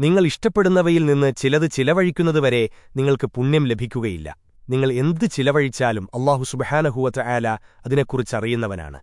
നിങ്ങൾ ഇഷ്ടപ്പെടുന്നവയിൽ നിന്ന് ചിലത് ചിലവഴിക്കുന്നതുവരെ നിങ്ങൾക്ക് പുണ്യം ലഭിക്കുകയില്ല. നിങ്ങൾ എന്ത് ചിലവഴിച്ചാലും അള്ളാഹു സുബഹാനഹുവറ്റ ആല അതിനെക്കുറിച്ചറിയുന്നവനാണ്